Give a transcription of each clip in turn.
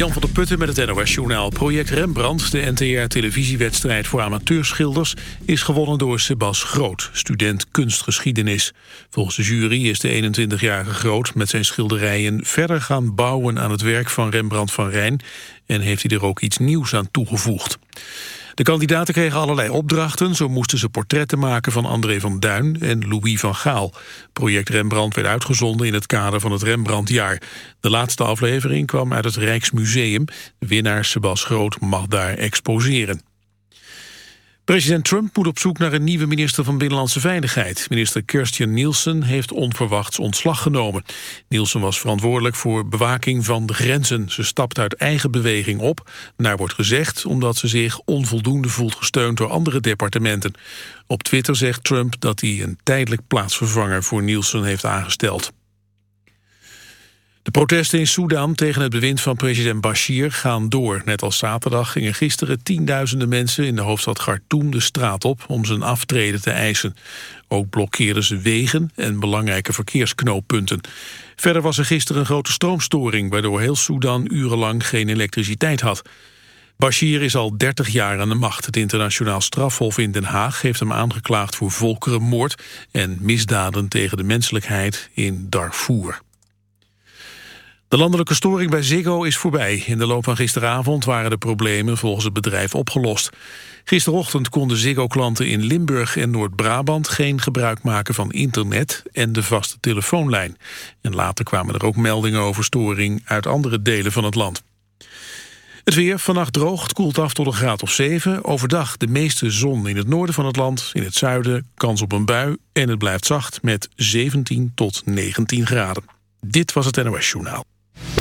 Jan van der Putten met het NOS-journaal. Project Rembrandt, de NTR-televisiewedstrijd voor amateurschilders... is gewonnen door Sebas Groot, student kunstgeschiedenis. Volgens de jury is de 21-jarige Groot met zijn schilderijen... verder gaan bouwen aan het werk van Rembrandt van Rijn... en heeft hij er ook iets nieuws aan toegevoegd. De kandidaten kregen allerlei opdrachten. Zo moesten ze portretten maken van André van Duin en Louis van Gaal. Project Rembrandt werd uitgezonden in het kader van het Rembrandtjaar. De laatste aflevering kwam uit het Rijksmuseum. Winnaar Sebas Groot mag daar exposeren. President Trump moet op zoek naar een nieuwe minister van Binnenlandse Veiligheid. Minister Kirstjen Nielsen heeft onverwachts ontslag genomen. Nielsen was verantwoordelijk voor bewaking van de grenzen. Ze stapt uit eigen beweging op, naar wordt gezegd... omdat ze zich onvoldoende voelt gesteund door andere departementen. Op Twitter zegt Trump dat hij een tijdelijk plaatsvervanger voor Nielsen heeft aangesteld. De protesten in Soedan tegen het bewind van president Bashir gaan door. Net als zaterdag gingen gisteren tienduizenden mensen in de hoofdstad Khartoum de straat op om zijn aftreden te eisen. Ook blokkeerden ze wegen en belangrijke verkeersknooppunten. Verder was er gisteren een grote stroomstoring waardoor heel Soedan urenlang geen elektriciteit had. Bashir is al 30 jaar aan de macht. Het internationaal strafhof in Den Haag heeft hem aangeklaagd voor volkerenmoord en misdaden tegen de menselijkheid in Darfur. De landelijke storing bij Ziggo is voorbij. In de loop van gisteravond waren de problemen volgens het bedrijf opgelost. Gisterochtend konden Ziggo-klanten in Limburg en Noord-Brabant... geen gebruik maken van internet en de vaste telefoonlijn. En later kwamen er ook meldingen over storing uit andere delen van het land. Het weer, vannacht droogt, koelt af tot een graad of 7. Overdag de meeste zon in het noorden van het land. In het zuiden kans op een bui en het blijft zacht met 17 tot 19 graden. Dit was het NOS Journaal.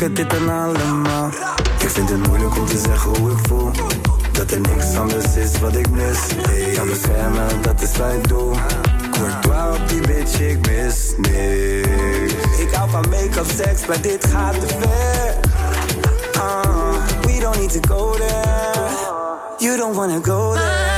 het dit en allemaal. Ik vind het moeilijk om te zeggen hoe ik voel. Dat er niks anders is wat ik mis. Ik Kan beschermen, dat is wat ik doe Courtois op die bitch, ik mis niks. Ik hou van make-up, seks, maar dit gaat te ver. Uh, We don't need to go there. You don't wanna go there.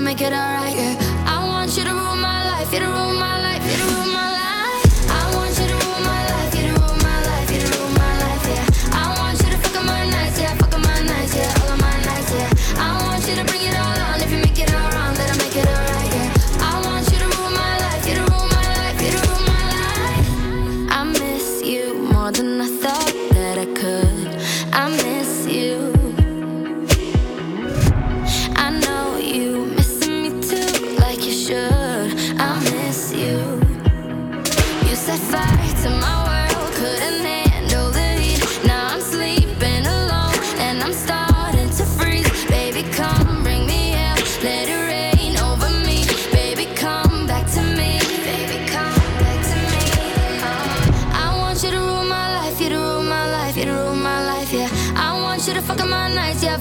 My world. Couldn't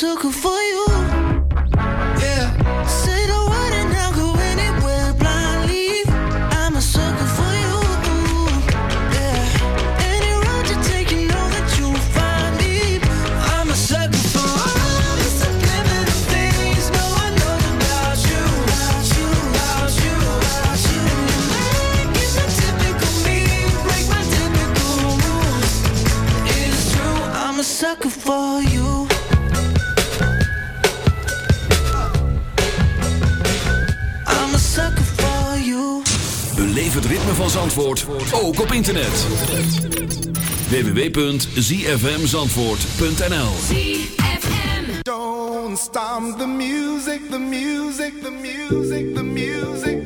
took a voice Zandvoort ook op internet. www.zfmzandvoort.nl Don't stop the music, the music, the music, the music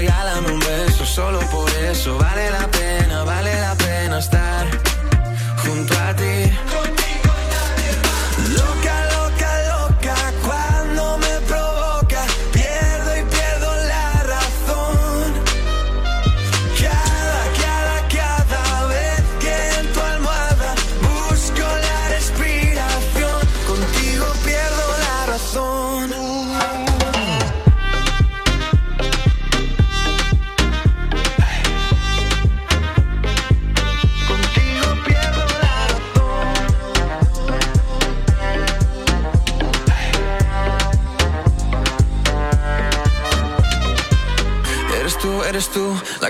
regálame un beso, solo por eso vale la pena, vale la pena estar junto a ti.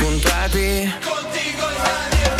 puntati. Contigo in radio.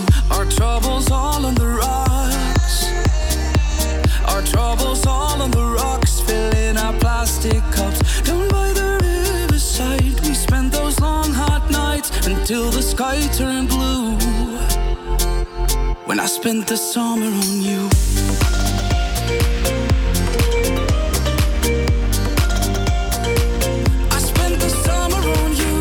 spent the summer on you. I spent the summer on you.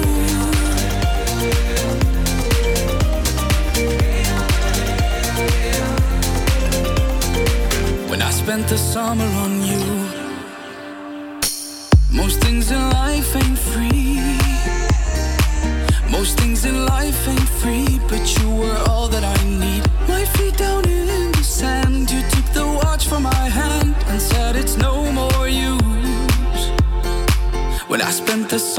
When I spent the summer on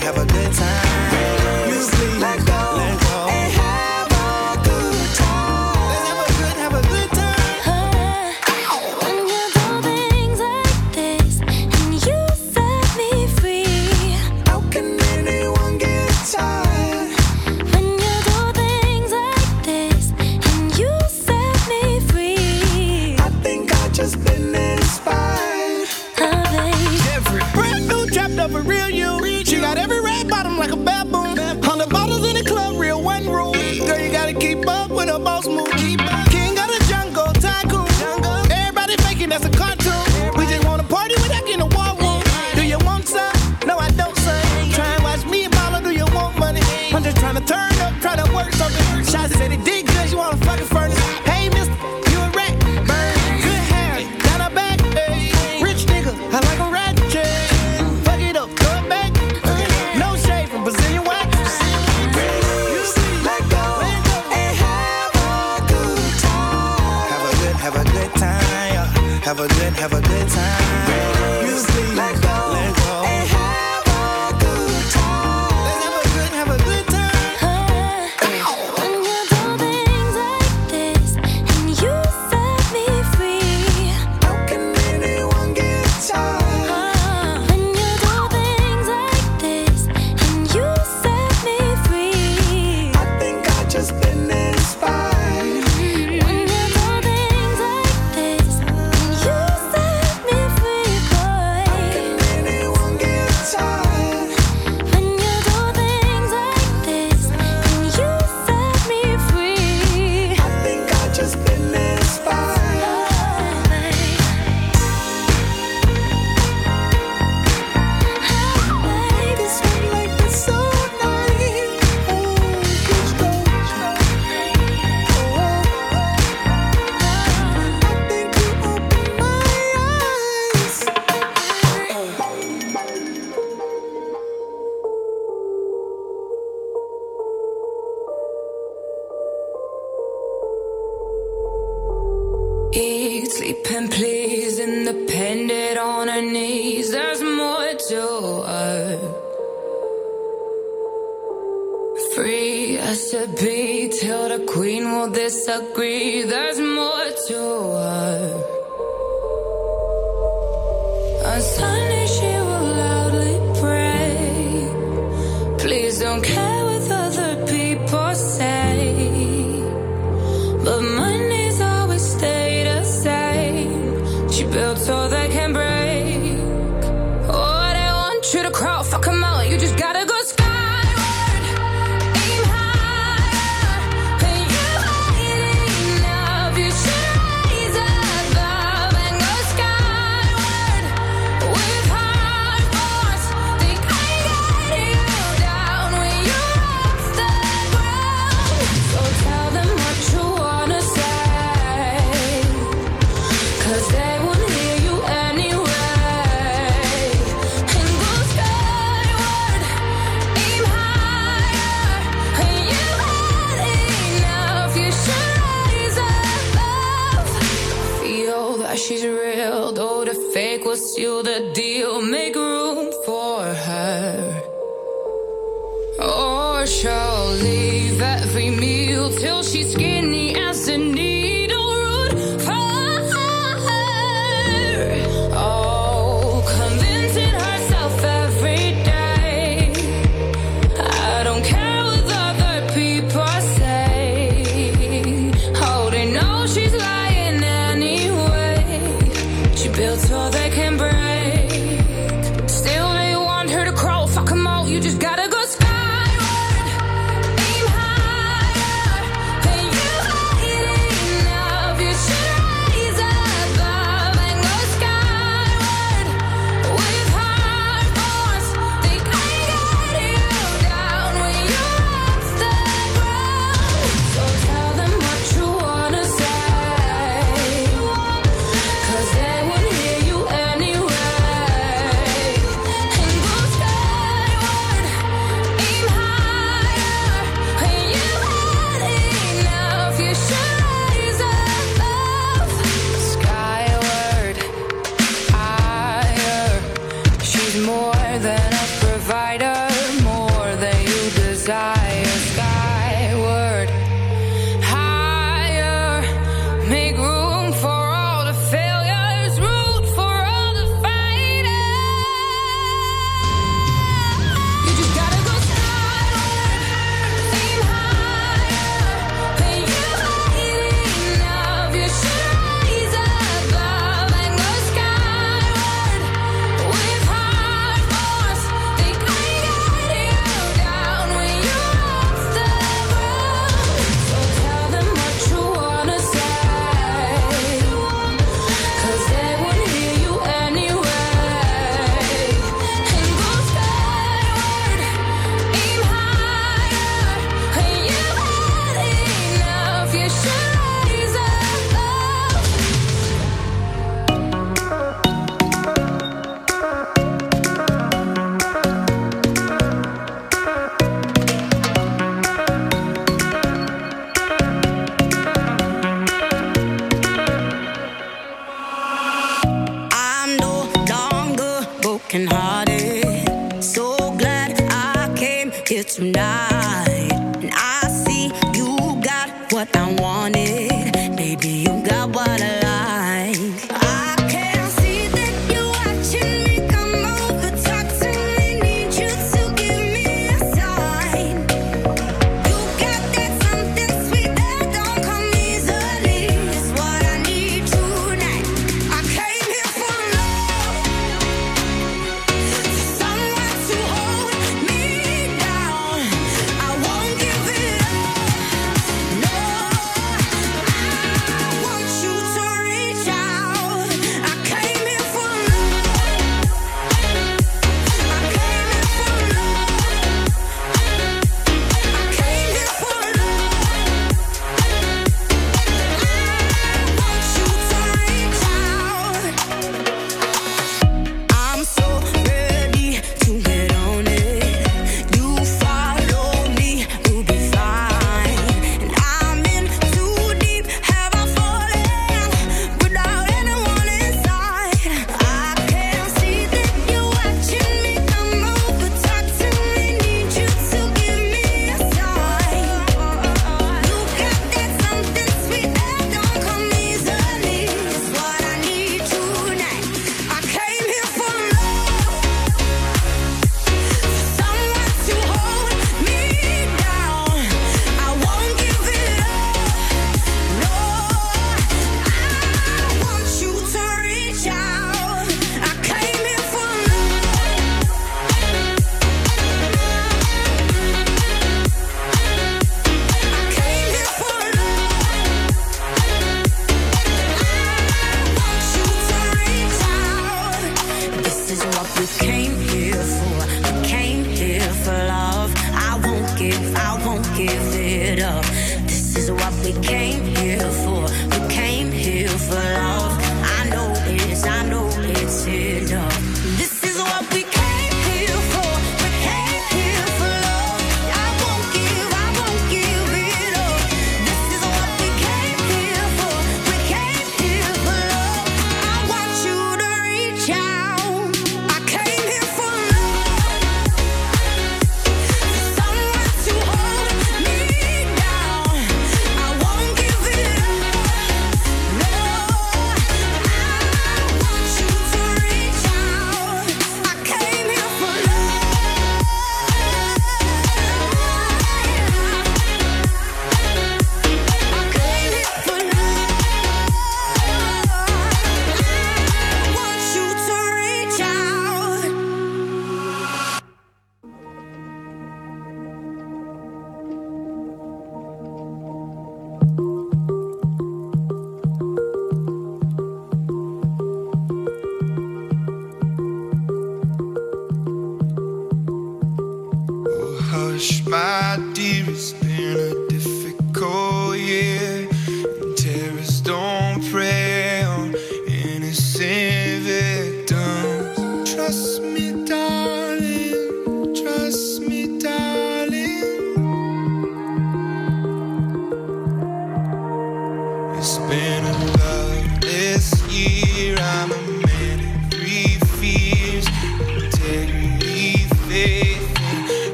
Have a good, time. Please let